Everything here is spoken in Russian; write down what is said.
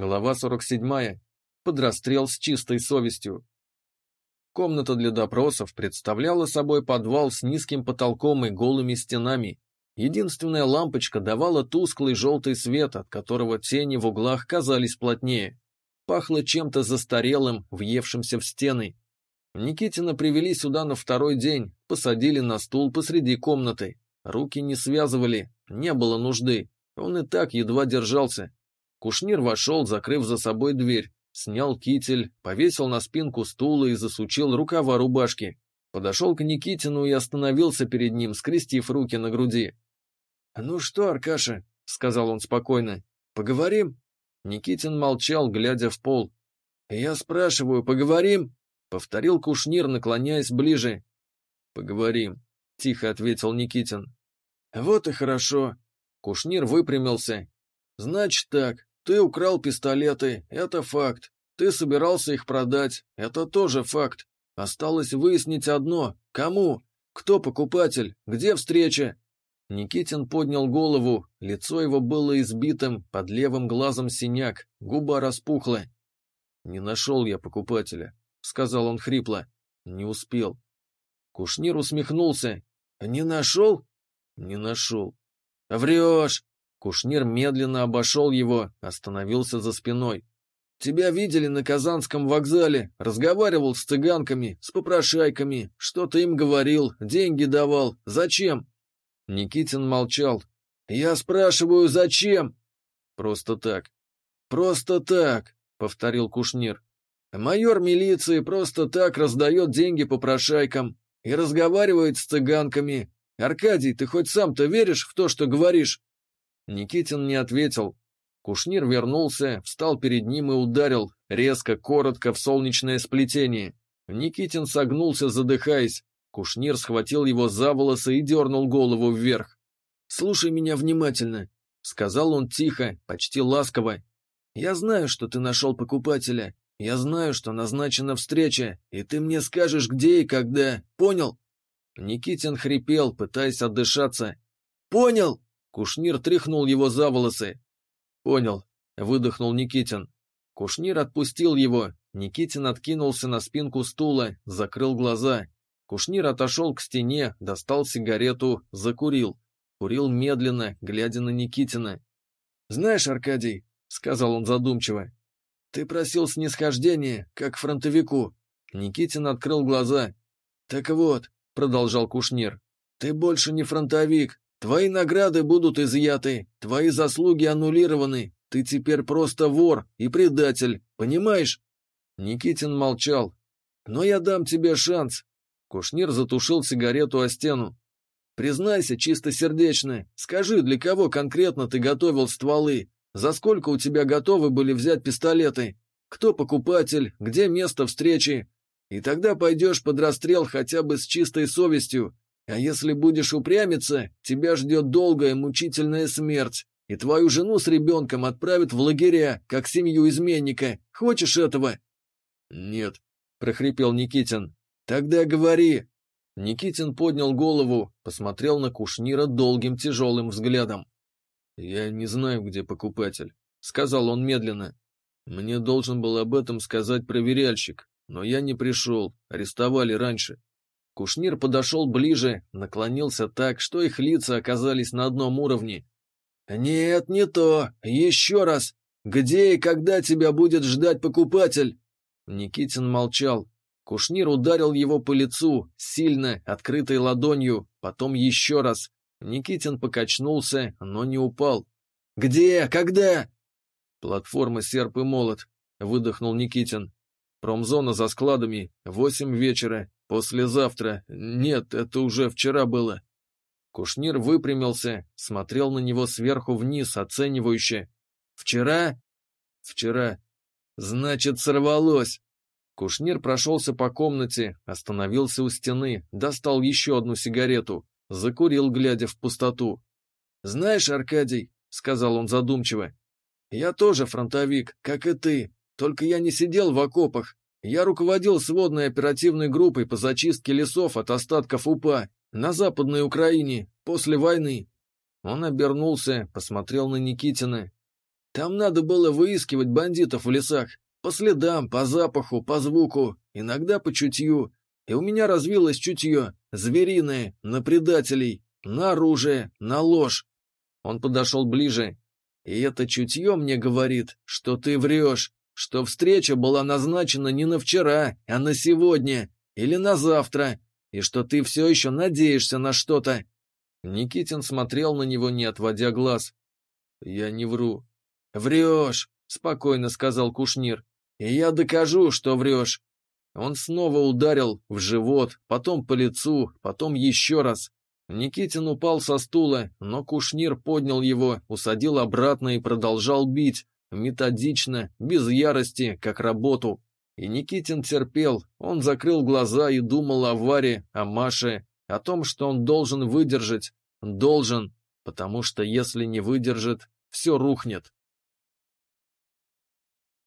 Глава 47. Под расстрел с чистой совестью. Комната для допросов представляла собой подвал с низким потолком и голыми стенами. Единственная лампочка давала тусклый желтый свет, от которого тени в углах казались плотнее. Пахло чем-то застарелым, въевшимся в стены. Никитина привели сюда на второй день, посадили на стул посреди комнаты. Руки не связывали, не было нужды. Он и так едва держался. Кушнир вошел, закрыв за собой дверь, снял китель, повесил на спинку стула и засучил рукава рубашки. Подошел к Никитину и остановился перед ним, скрестив руки на груди. «Ну что, Аркаша?» — сказал он спокойно. «Поговорим?» Никитин молчал, глядя в пол. «Я спрашиваю, поговорим?» — повторил Кушнир, наклоняясь ближе. «Поговорим», — тихо ответил Никитин. «Вот и хорошо». Кушнир выпрямился. «Значит так, ты украл пистолеты, это факт. Ты собирался их продать, это тоже факт. Осталось выяснить одно. Кому? Кто покупатель? Где встреча? Никитин поднял голову, лицо его было избитым, под левым глазом синяк, губа распухла. «Не нашел я покупателя», — сказал он хрипло. «Не успел». Кушнир усмехнулся. «Не нашел?» «Не нашел». «Врешь!» Кушнир медленно обошел его, остановился за спиной. «Тебя видели на Казанском вокзале, разговаривал с цыганками, с попрошайками, что-то им говорил, деньги давал. Зачем?» Никитин молчал. «Я спрашиваю, зачем?» «Просто так». «Просто так», — повторил Кушнир. «Майор милиции просто так раздает деньги попрошайкам и разговаривает с цыганками. Аркадий, ты хоть сам-то веришь в то, что говоришь?» Никитин не ответил. Кушнир вернулся, встал перед ним и ударил, резко, коротко, в солнечное сплетение. Никитин согнулся, задыхаясь. Кушнир схватил его за волосы и дернул голову вверх. «Слушай меня внимательно», — сказал он тихо, почти ласково. «Я знаю, что ты нашел покупателя. Я знаю, что назначена встреча, и ты мне скажешь, где и когда. Понял?» Никитин хрипел, пытаясь отдышаться. «Понял!» Кушнир тряхнул его за волосы. «Понял», — выдохнул Никитин. Кушнир отпустил его. Никитин откинулся на спинку стула, закрыл глаза. Кушнир отошел к стене, достал сигарету, закурил. Курил медленно, глядя на Никитина. «Знаешь, Аркадий», — сказал он задумчиво, — «ты просил снисхождения, как фронтовику». Никитин открыл глаза. «Так вот», — продолжал Кушнир, — «ты больше не фронтовик, Твои награды будут изъяты, твои заслуги аннулированы, ты теперь просто вор и предатель, понимаешь?» Никитин молчал. «Но я дам тебе шанс». Кушнир затушил сигарету о стену. «Признайся чистосердечно, скажи, для кого конкретно ты готовил стволы? За сколько у тебя готовы были взять пистолеты? Кто покупатель? Где место встречи? И тогда пойдешь под расстрел хотя бы с чистой совестью, а если будешь упрямиться, тебя ждет долгая мучительная смерть, и твою жену с ребенком отправят в лагеря, как семью изменника. Хочешь этого?» «Нет», — прохрипел Никитин. «Тогда говори». Никитин поднял голову, посмотрел на Кушнира долгим тяжелым взглядом. «Я не знаю, где покупатель», — сказал он медленно. «Мне должен был об этом сказать проверяльщик, но я не пришел, арестовали раньше. Кушнир подошел ближе, наклонился так, что их лица оказались на одном уровне. «Нет, не то. Еще раз. Где и когда тебя будет ждать покупатель?» Никитин молчал. Кушнир ударил его по лицу, сильно, открытой ладонью, потом еще раз. Никитин покачнулся, но не упал. «Где? Когда?» «Платформа «Серп и молот», — выдохнул Никитин. «Промзона за складами. Восемь вечера. «Послезавтра. Нет, это уже вчера было». Кушнир выпрямился, смотрел на него сверху вниз, оценивающе. «Вчера?» «Вчера. Значит, сорвалось». Кушнир прошелся по комнате, остановился у стены, достал еще одну сигарету, закурил, глядя в пустоту. «Знаешь, Аркадий», — сказал он задумчиво, — «я тоже фронтовик, как и ты, только я не сидел в окопах, я руководил сводной оперативной группой по зачистке лесов от остатков УПА на Западной Украине после войны. Он обернулся, посмотрел на Никитина. Там надо было выискивать бандитов в лесах. По следам, по запаху, по звуку, иногда по чутью. И у меня развилось чутье, звериное, на предателей, на оружие, на ложь. Он подошел ближе. И это чутье мне говорит, что ты врешь, что встреча была назначена не на вчера, а на сегодня или на завтра, и что ты все еще надеешься на что-то. Никитин смотрел на него, не отводя глаз. «Я не вру». «Врешь», — спокойно сказал Кушнир. «И я докажу, что врешь». Он снова ударил в живот, потом по лицу, потом еще раз. Никитин упал со стула, но Кушнир поднял его, усадил обратно и продолжал бить, методично, без ярости, как работу. И Никитин терпел, он закрыл глаза и думал о Варе, о Маше, о том, что он должен выдержать, должен, потому что если не выдержит, все рухнет.